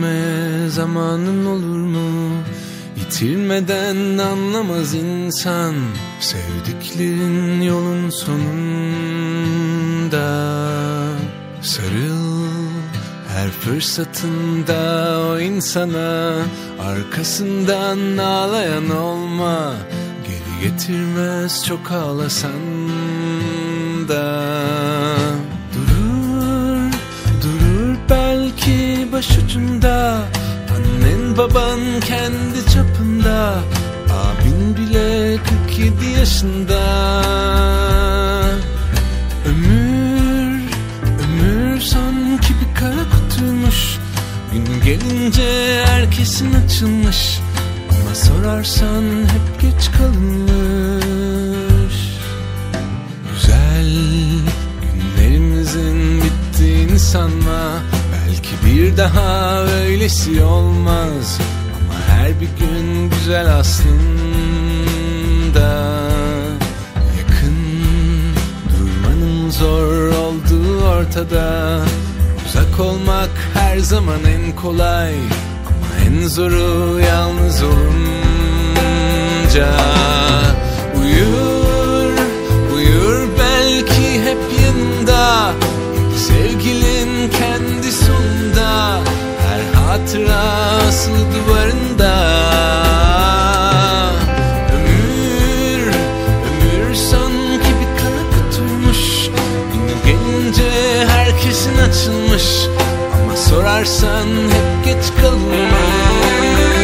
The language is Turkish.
Düşünmeye zamanın olur mu? Yitirmeden anlamaz insan Sevdiklerin yolun sonunda. Sarıl her fırsatında o insana Arkasından ağlayan olma. Geri getirmez çok ağlasan da başucunda Annen baban kendi çapında Abin bile 47 yaşında. Ömür, ömür sanki bir kara kutuymuş. Gün gelince herkesin açılmış. Ama sorarsan hep geç kalınmış. Güzel günlerimizin bittiğini sanma Belki bir daha öylesi olmaz. Ama her bir gün güzel aslında. Yakın durmanın zor olduğu ortada. Uzak olmak her zaman en kolay. Ama en zoru yalnız olunca. Uyur, asılı duvarında Ömür, ömür sanki bir kara kutuymuş Günü gelince herkesin açılmış. Ama sorarsan hep geç kalınmış